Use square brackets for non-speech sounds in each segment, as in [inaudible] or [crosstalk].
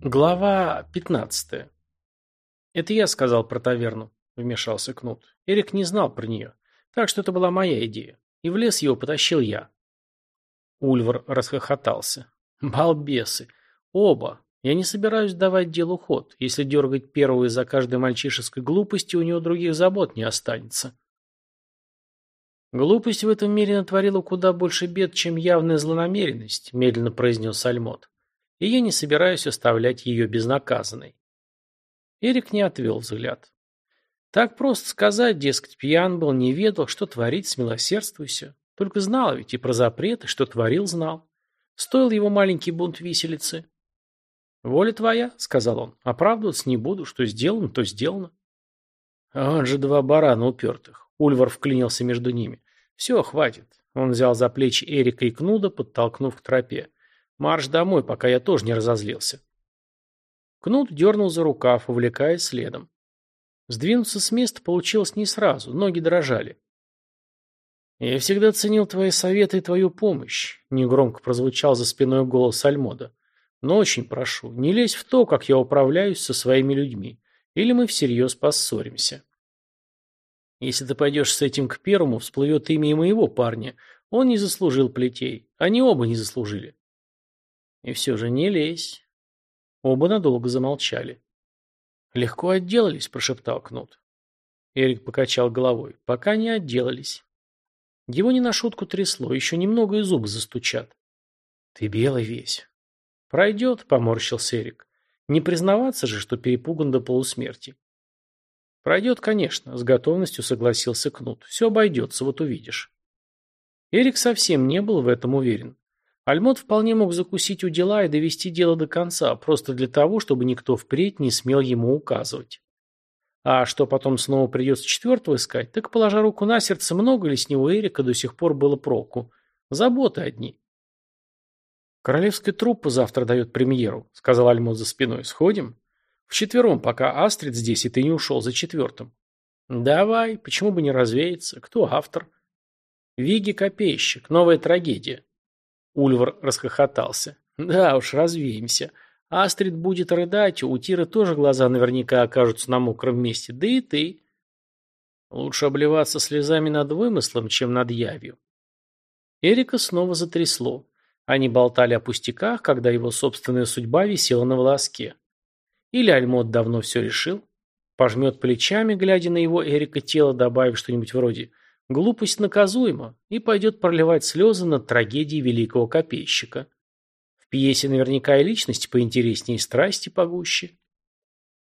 Глава 15. «Это я сказал про таверну», — вмешался Кнут. Эрик не знал про нее, так что это была моя идея. И в лес его потащил я. Ульвар расхохотался. «Балбесы! Оба! Я не собираюсь давать делу ход. Если дергать первого из-за каждой мальчишеской глупости, у него других забот не останется». «Глупость в этом мире натворила куда больше бед, чем явная злонамеренность», — медленно произнес Альмот и я не собираюсь оставлять ее безнаказанной. Эрик не отвел взгляд. Так просто сказать, дескать, пьян был, не ведал, что творить, смилосердствуйся. Только знал ведь и про запреты, что творил, знал. Стоил его маленький бунт виселицы. «Воля твоя», — сказал он, — «оправдываться не буду, что сделано, то сделано». А он же два барана упертых. Ульвар вклинился между ними. «Все, хватит». Он взял за плечи Эрика и Кнуда, подтолкнув к тропе. Марш домой, пока я тоже не разозлился. Кнут дернул за рукав, увлекаясь следом. Сдвинуться с места получилось не сразу, ноги дрожали. «Я всегда ценил твои советы и твою помощь», — негромко прозвучал за спиной голос Альмода. «Но очень прошу, не лезь в то, как я управляюсь со своими людьми, или мы всерьез поссоримся». «Если ты пойдешь с этим к первому, всплывет имя и моего парня. Он не заслужил плетей. Они оба не заслужили. И все же не лезь. Оба надолго замолчали. Легко отделались, прошептал Кнут. Эрик покачал головой. Пока не отделались. Его не на шутку трясло, еще немного и зубы застучат. Ты белый весь. Пройдет, поморщился Эрик. Не признаваться же, что перепуган до полусмерти. Пройдет, конечно, с готовностью согласился Кнут. Все обойдется, вот увидишь. Эрик совсем не был в этом уверен. Альмот вполне мог закусить у дела и довести дело до конца, просто для того, чтобы никто впредь не смел ему указывать. А что потом снова придется четвертого искать, так, положа руку на сердце, много ли с него Эрика до сих пор было проку? Заботы одни. «Королевская труппа завтра дает премьеру», — сказал Альмот за спиной. «Сходим?» «Вчетвером, пока Астрид здесь, и ты не ушел за четвертым». «Давай, почему бы не развеяться? Кто автор?» «Виги Копейщик. Новая трагедия». Ульвар расхохотался. «Да уж, развеемся. Астрид будет рыдать, у Тиры тоже глаза наверняка окажутся на мокром месте, да и ты. Лучше обливаться слезами над вымыслом, чем над явью». Эрика снова затрясло. Они болтали о пустяках, когда его собственная судьба висела на волоске. Или Альмот давно все решил? Пожмет плечами, глядя на его Эрика тело, добавив что-нибудь вроде Глупость наказуема и пойдет проливать слезы над трагедией великого копейщика. В пьесе наверняка и личность поинтереснее, и страсти погуще.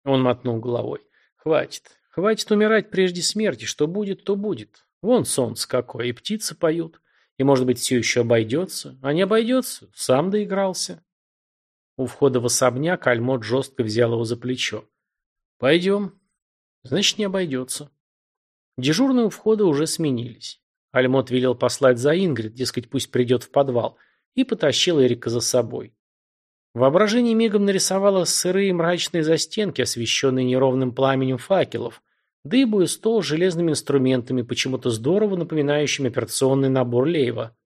Он мотнул головой. Хватит. Хватит умирать прежде смерти. Что будет, то будет. Вон солнце какое, и птицы поют. И, может быть, все еще обойдется. А не обойдется, сам доигрался. У входа в особняк Альмот жестко взял его за плечо. «Пойдем». «Значит, не обойдется». Дежурные у входа уже сменились. Альмот велел послать за Ингрид, дескать, пусть придет в подвал, и потащил Эрика за собой. Воображение мигом нарисовало сырые мрачные застенки, освещенные неровным пламенем факелов, дыбу и стол с железными инструментами, почему-то здорово напоминающими операционный набор Лейва.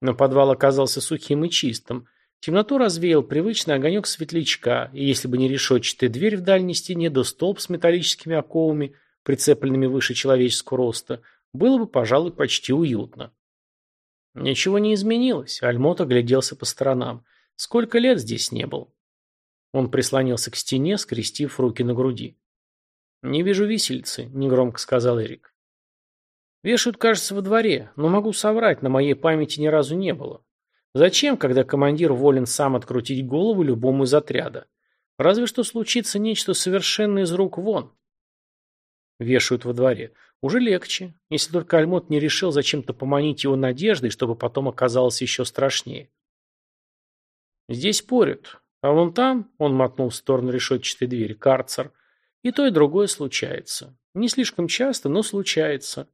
Но подвал оказался сухим и чистым. Темноту развеял привычный огонек светлячка, и если бы не решетчатая дверь в дальней стене, да столб с металлическими оковами, прицепленными выше человеческого роста, было бы, пожалуй, почти уютно. Ничего не изменилось. Альмот огляделся по сторонам. Сколько лет здесь не был? Он прислонился к стене, скрестив руки на груди. «Не вижу висельцы», — негромко сказал Эрик. «Вешают, кажется, во дворе, но могу соврать, на моей памяти ни разу не было. Зачем, когда командир волен сам открутить голову любому из отряда? Разве что случится нечто совершенно из рук вон. Вешают во дворе. Уже легче, если только Альмот не решил зачем-то поманить его надеждой, чтобы потом оказалось еще страшнее. Здесь спорят. А вон там, он мотнул в сторону решетчатой двери, карцер. И то, и другое случается. Не слишком часто, но случается.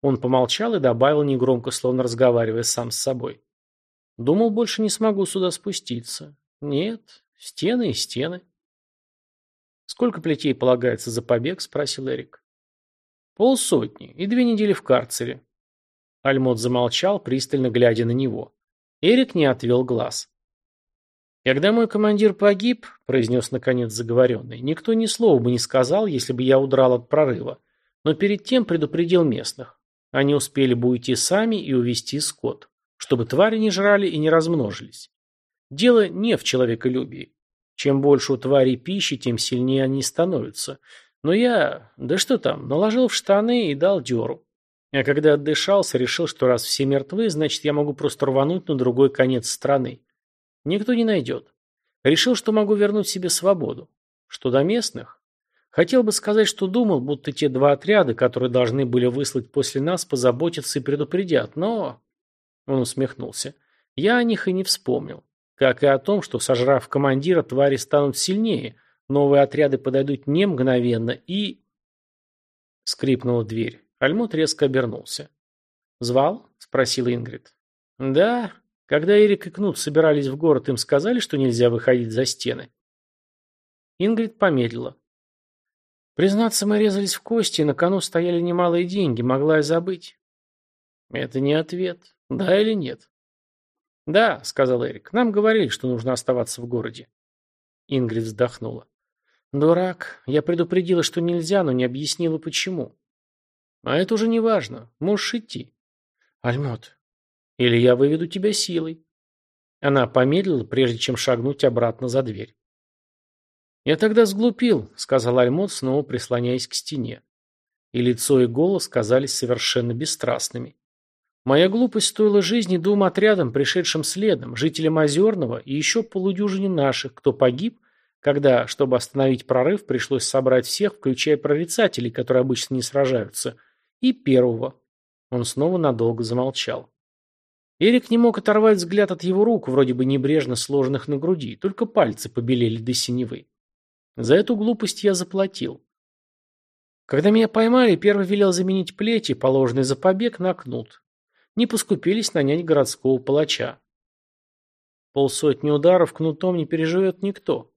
Он помолчал и добавил негромко, словно разговаривая сам с собой. Думал, больше не смогу сюда спуститься. Нет, стены и стены. «Сколько плетей полагается за побег?» – спросил Эрик. «Полсотни и две недели в карцере». Альмот замолчал, пристально глядя на него. Эрик не отвел глаз. «Когда мой командир погиб», — произнес наконец заговоренный, — «никто ни слова бы не сказал, если бы я удрал от прорыва, но перед тем предупредил местных. Они успели бы уйти сами и увести скот, чтобы твари не жрали и не размножились. Дело не в человеколюбии. Чем больше у тварей пищи, тем сильнее они становятся. Но я, да что там, наложил в штаны и дал дёру. А когда отдышался, решил, что раз все мертвы, значит, я могу просто рвануть на другой конец страны. Никто не найдет. Решил, что могу вернуть себе свободу. Что до местных? Хотел бы сказать, что думал, будто те два отряда, которые должны были выслать после нас, позаботятся и предупредят, но... Он усмехнулся. Я о них и не вспомнил. Как и о том, что, сожрав командира, твари станут сильнее, новые отряды подойдут не мгновенно и... Скрипнула дверь. Альмут резко обернулся. «Звал?» – спросила Ингрид. «Да. Когда Эрик и Кнут собирались в город, им сказали, что нельзя выходить за стены?» Ингрид помедлила. «Признаться, мы резались в кости, и на кону стояли немалые деньги, могла я забыть». «Это не ответ. Да или нет?» «Да», — сказал Эрик, — «нам говорили, что нужно оставаться в городе». Ингрид вздохнула. «Дурак. Я предупредила, что нельзя, но не объяснила, почему. А это уже не важно. Можешь идти. Альмот. Или я выведу тебя силой. Она помедлила, прежде чем шагнуть обратно за дверь. «Я тогда сглупил», — сказал Альмот, снова прислоняясь к стене. И лицо, и голос казались совершенно бесстрастными. «Моя глупость стоила жизни двум отрядам, пришедшим следом, жителям Озерного и еще полудюжине наших, кто погиб, когда, чтобы остановить прорыв, пришлось собрать всех, включая прорицателей, которые обычно не сражаются, и первого. Он снова надолго замолчал. Эрик не мог оторвать взгляд от его рук, вроде бы небрежно сложенных на груди, только пальцы побелели до синевы. За эту глупость я заплатил. Когда меня поймали, первый велел заменить плети, положенные за побег, на кнут. Не поскупились нанять городского палача. Полсотни ударов кнутом не переживет никто.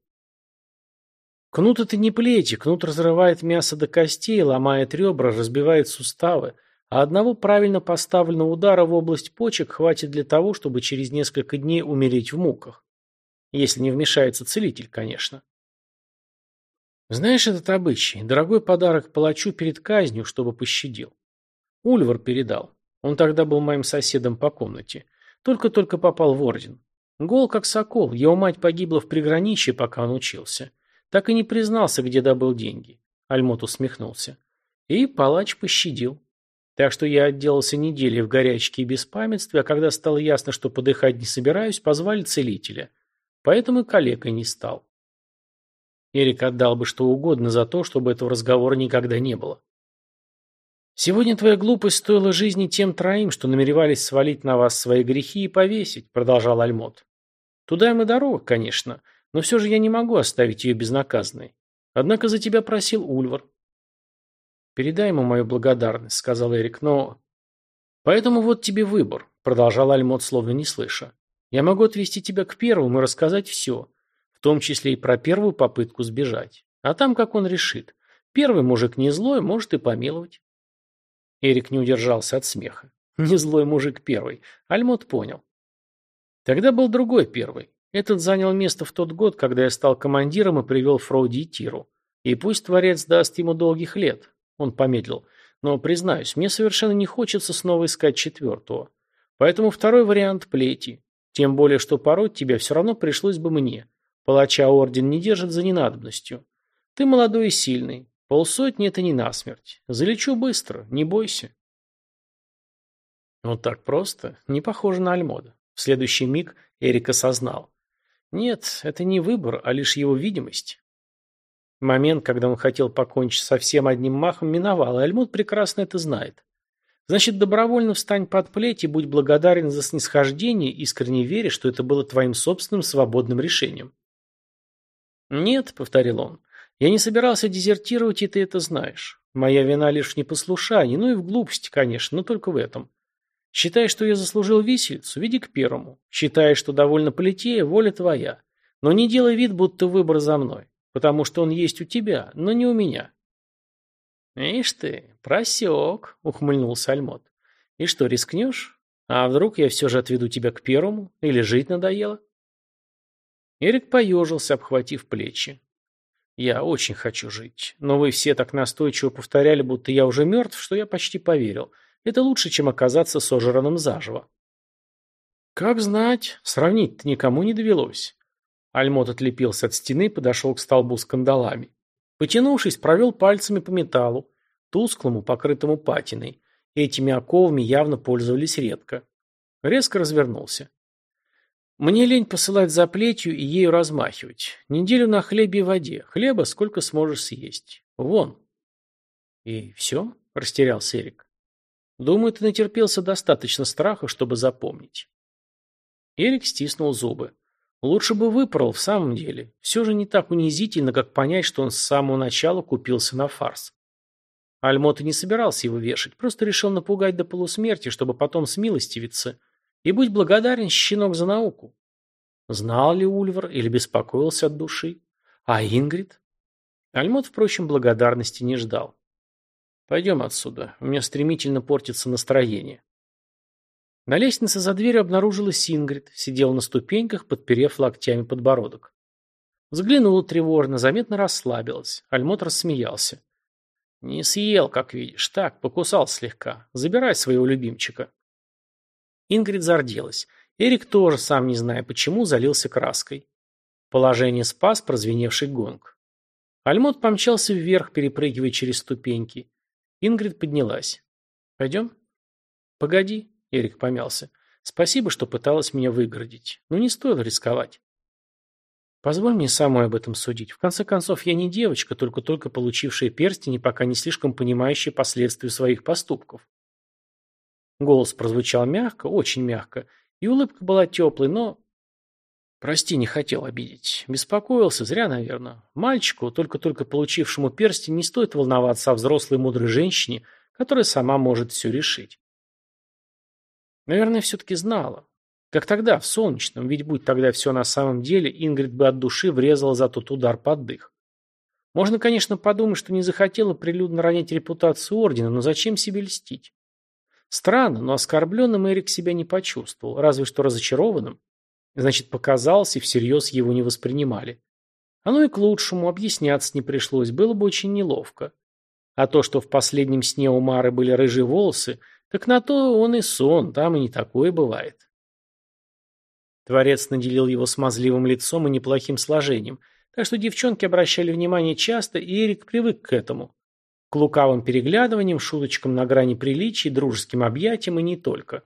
Кнут – это не плети, кнут разрывает мясо до костей, ломает ребра, разбивает суставы, а одного правильно поставленного удара в область почек хватит для того, чтобы через несколько дней умереть в муках. Если не вмешается целитель, конечно. Знаешь этот обычай? Дорогой подарок палачу перед казнью, чтобы пощадил. Ульвар передал. Он тогда был моим соседом по комнате. Только-только попал в орден. Гол как сокол, его мать погибла в приграничье, пока он учился. Так и не признался, где добыл деньги. Альмот усмехнулся. И палач пощадил. Так что я отделался неделей в горячке и беспамятстве, а когда стало ясно, что подыхать не собираюсь, позвали целителя. Поэтому и калекой не стал. Эрик отдал бы что угодно за то, чтобы этого разговора никогда не было. «Сегодня твоя глупость стоила жизни тем троим, что намеревались свалить на вас свои грехи и повесить», — продолжал Альмот. «Туда им и дорога, конечно, но все же я не могу оставить ее безнаказанной. Однако за тебя просил Ульвар. «Передай ему мою благодарность», — сказал Эрик, — «но...» «Поэтому вот тебе выбор», — продолжал Альмот, словно не слыша. «Я могу отвести тебя к первому и рассказать все, в том числе и про первую попытку сбежать. А там, как он решит. Первый мужик не злой, может и помиловать». Эрик не удержался от смеха. Не злой мужик первый. Альмот понял. Тогда был другой первый. Этот занял место в тот год, когда я стал командиром и привел Фроуди и Тиру. И пусть Творец даст ему долгих лет. Он помедлил. Но, признаюсь, мне совершенно не хочется снова искать четвертого. Поэтому второй вариант – плети. Тем более, что пороть тебя все равно пришлось бы мне. Палача орден не держит за ненадобностью. Ты молодой и сильный. Полсотни – это не насмерть. Залечу быстро, не бойся. Вот так просто. Не похоже на Альмода. В следующий миг Эрик осознал. Нет, это не выбор, а лишь его видимость. Момент, когда он хотел покончить со всем одним махом, миновал, и Альмут прекрасно это знает. Значит, добровольно встань под плеть и будь благодарен за снисхождение, искренне веря, что это было твоим собственным свободным решением. «Нет», — повторил он, — «я не собирался дезертировать, и ты это знаешь. Моя вина лишь в непослушании, ну и в глупости, конечно, но только в этом. Считаешь, что я заслужил висельцу, веди к первому. Считаешь, что довольно полетея, воля твоя. Но не делай вид, будто выбор за мной, потому что он есть у тебя, но не у меня. Ишь ты, просек, ухмыльнулся Альмот. И что, рискнешь? А вдруг я все же отведу тебя к первому? Или жить надоело? Эрик поежился, обхватив плечи. «Я очень хочу жить, но вы все так настойчиво повторяли, будто я уже мертв, что я почти поверил. Это лучше, чем оказаться сожранным заживо». «Как знать, сравнить-то никому не довелось». Альмот отлепился от стены и подошел к столбу с кандалами. Потянувшись, провел пальцами по металлу, тусклому, покрытому патиной. Этими оковами явно пользовались редко. Резко развернулся. Мне лень посылать за плетью и ею размахивать. Неделю на хлебе и воде. Хлеба сколько сможешь съесть. Вон. И все? Растерялся Эрик. Думаю, ты натерпелся достаточно страха, чтобы запомнить. Эрик стиснул зубы. Лучше бы выпорол в самом деле. Все же не так унизительно, как понять, что он с самого начала купился на фарс. Альмот не собирался его вешать, просто решил напугать до полусмерти, чтобы потом смилостивиться. И будь благодарен, щенок, за науку. Знал ли Ульвар или беспокоился от души? А Ингрид? Альмот, впрочем, благодарности не ждал. «Пойдем отсюда. У меня стремительно портится настроение». На лестнице за дверью обнаружилась Ингрид, сидела на ступеньках, подперев локтями подбородок. Взглянула тревожно, заметно расслабилась. Альмот рассмеялся. «Не съел, как видишь. Так, покусал слегка. Забирай своего любимчика». Ингрид зарделась. Эрик тоже, сам не зная почему, залился краской. Положение спас прозвеневший гонг. Альмот помчался вверх, перепрыгивая через ступеньки. Ингрид поднялась. «Пойдем?» «Погоди», Эрик помялся. Спасибо, что пыталась меня выгородить. Но не стоило рисковать. Позволь мне самой об этом судить. В конце концов, я не девочка, только-только получившая перстень и пока не слишком понимающая последствия своих поступков. Голос прозвучал мягко, очень мягко, и улыбка была теплой, но... Прости, не хотел обидеть. Беспокоился, зря, наверное. Мальчику, только-только получившему перстень, не стоит волноваться о взрослой мудрой женщине, которая сама может все решить. Наверное, все-таки знала. Как тогда, в Солнечном, ведь будь тогда все на самом деле, Ингрид бы от души врезала за тот удар под дых. Можно, конечно, подумать, что не захотела прилюдно ронять репутацию Ордена, но зачем себе льстить? Странно, но оскорбленным Эрик себя не почувствовал, разве что разочарованным. Значит, показалось, и всерьез его не воспринимали. Оно и к лучшему, объясняться не пришлось, было бы очень неловко. А то, что в последнем сне у Мары были рыжие волосы, так на то он и сон, там и не такое бывает. Творец наделил его смазливым лицом и неплохим сложением, так что девчонки обращали внимание часто, и Эрик привык к этому. К лукавым переглядываниям, шуточкам на грани приличий, дружеским объятиям и не только.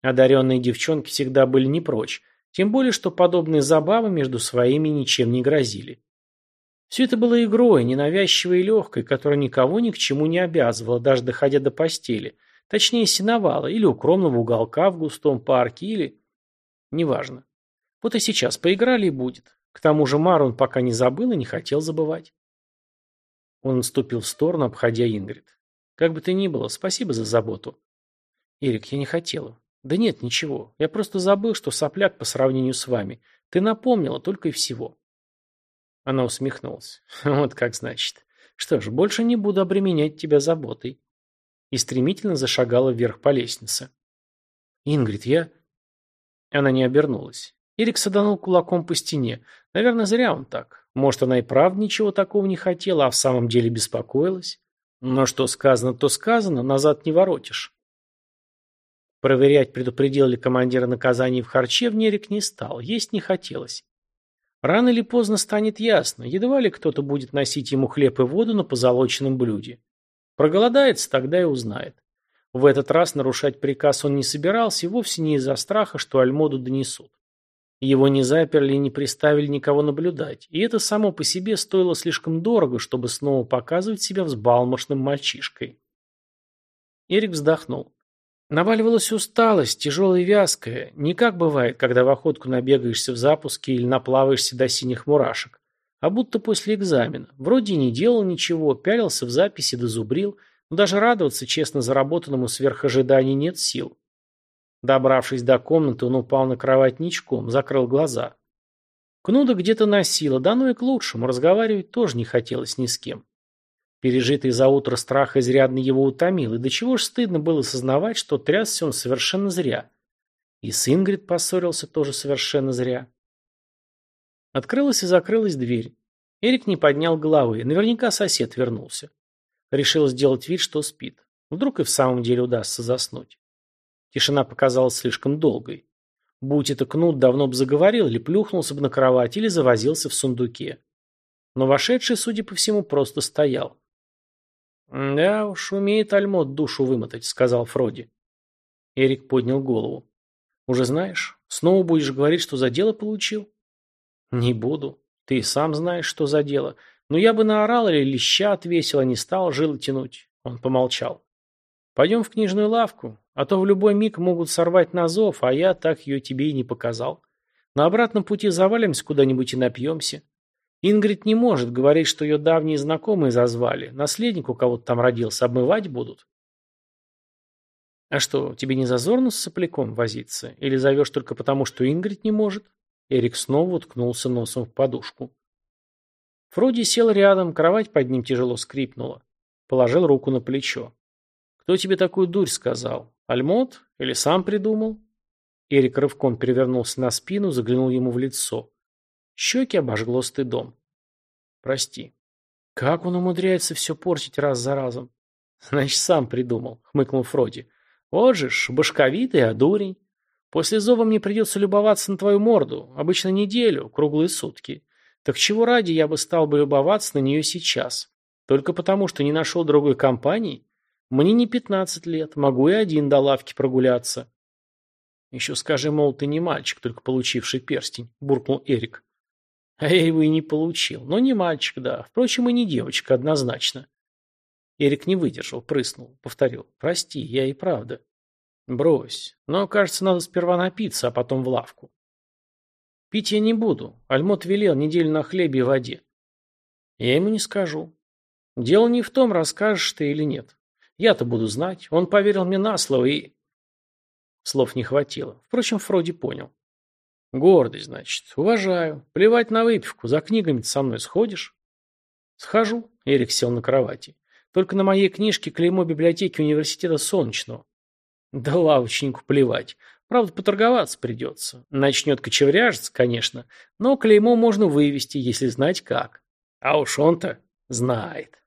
Одаренные девчонки всегда были не прочь, тем более, что подобные забавы между своими ничем не грозили. Все это было игрой, ненавязчивой и легкой, которая никого ни к чему не обязывала, даже доходя до постели – Точнее, сеновала или укромного уголка в густом парке, или... Неважно. Вот и сейчас поиграли и будет. К тому же Мару он пока не забыл и не хотел забывать. Он наступил в сторону, обходя Ингрид. Как бы то ни было, спасибо за заботу. Эрик, я не хотела. Да нет, ничего. Я просто забыл, что сопляк по сравнению с вами. Ты напомнила только и всего. Она усмехнулась. [laughs] Вот как значит. Что ж, больше не буду обременять тебя заботой и стремительно зашагала вверх по лестнице. «Ингрид, я...» Она не обернулась. Эрик саданул кулаком по стене. Наверное, зря он так. Может, она и правда ничего такого не хотела, а в самом деле беспокоилась. Но что сказано, то сказано, назад не воротишь. Проверять, предупредил ли командира наказаний в харчевне, Эрик не стал. Есть не хотелось. Рано или поздно станет ясно, едва ли кто-то будет носить ему хлеб и воду на позолоченном блюде. Проголодается, тогда и узнает. В этот раз нарушать приказ он не собирался и вовсе не из-за страха, что Альмоду донесут. Его не заперли и не приставили никого наблюдать, и это само по себе стоило слишком дорого, чтобы снова показывать себя взбалмошным мальчишкой. Эрик вздохнул. Наваливалась усталость, тяжелая и вязкая, не как бывает, когда в охотку набегаешься в запуске или наплаваешься до синих мурашек. А будто после экзамена. Вроде не делал ничего, пялился в записи, дозубрил, но даже радоваться честно заработанному сверх ожиданий нет сил. Добравшись до комнаты, он упал на кровать ничком, закрыл глаза. Кнуда где-то носила, да ну и к лучшему, разговаривать тоже не хотелось ни с кем. Пережитый за утро страх изрядно его утомил, и до чего ж стыдно было сознавать, что трясся он совершенно зря. И с Ингрид поссорился тоже совершенно зря. Открылась и закрылась дверь. Эрик не поднял головы. Наверняка сосед вернулся. Решил сделать вид, что спит. Вдруг и в самом деле удастся заснуть. Тишина показалась слишком долгой. Будь это кнут, давно бы заговорил, или плюхнулся бы на кровать, или завозился в сундуке. Но вошедший, судя по всему, просто стоял. «Да уж, умеет Альмот душу вымотать», — сказал Фроди. Эрик поднял голову. «Уже знаешь, снова будешь говорить, что за дело получил?» «Не буду. Ты сам знаешь, что за дело. Но я бы наорал или леща отвесил, а не стал жилы тянуть». Он помолчал. «Пойдем в книжную лавку, а то в любой миг могут сорвать на зов, а я так ее тебе и не показал. На обратном пути завалимся куда-нибудь и напьемся. Ингрид не может говорить, что ее давние знакомые зазвали. Наследник у кого-то там родился, обмывать будут. А что, тебе не зазорно с сопляком возиться? Или зовешь только потому, что Ингрид не может? Эрик снова уткнулся носом в подушку. Фроди сел рядом, кровать под ним тяжело скрипнула. Положил руку на плечо. «Кто тебе такую дурь сказал? Альмот? Или сам придумал?» Эрик рывком перевернулся на спину, заглянул ему в лицо. Щеки обожгло стыдом. «Прости. Как он умудряется все портить раз за разом?» «Значит, сам придумал», — хмыкнул Фроди. «Вот же ж, башковитый, а дурень. После зова мне придется любоваться на твою морду, обычно неделю, круглые сутки. Так чего ради я бы стал бы любоваться на нее сейчас? Только потому, что не нашел другой компании? Мне не пятнадцать лет, могу и один до лавки прогуляться. Еще скажи, мол, ты не мальчик, только получивший перстень, буркнул Эрик. А я его и не получил. Но не мальчик, да. Впрочем, и не девочка, однозначно. Эрик не выдержал, прыснул, повторил. Прости, я и правда. Брось. Но, кажется, надо сперва напиться, а потом в лавку. Пить я не буду. Альмот велел неделю на хлебе и воде. Я ему не скажу. Дело не в том, расскажешь ты или нет. Я-то буду знать. Он поверил мне на слово и... Слов не хватило. Впрочем, Фроди понял. Гордость, значит. Уважаю. Плевать на выпивку. За книгами со мной сходишь? Схожу. Эрик сел на кровати. Только на моей книжке клеймо библиотеки университета Солнечного. Да лавочнику плевать. Правда, поторговаться придется. Начнет кочевряжиться, конечно, но клеймо можно вывести, если знать как. А уж он-то знает.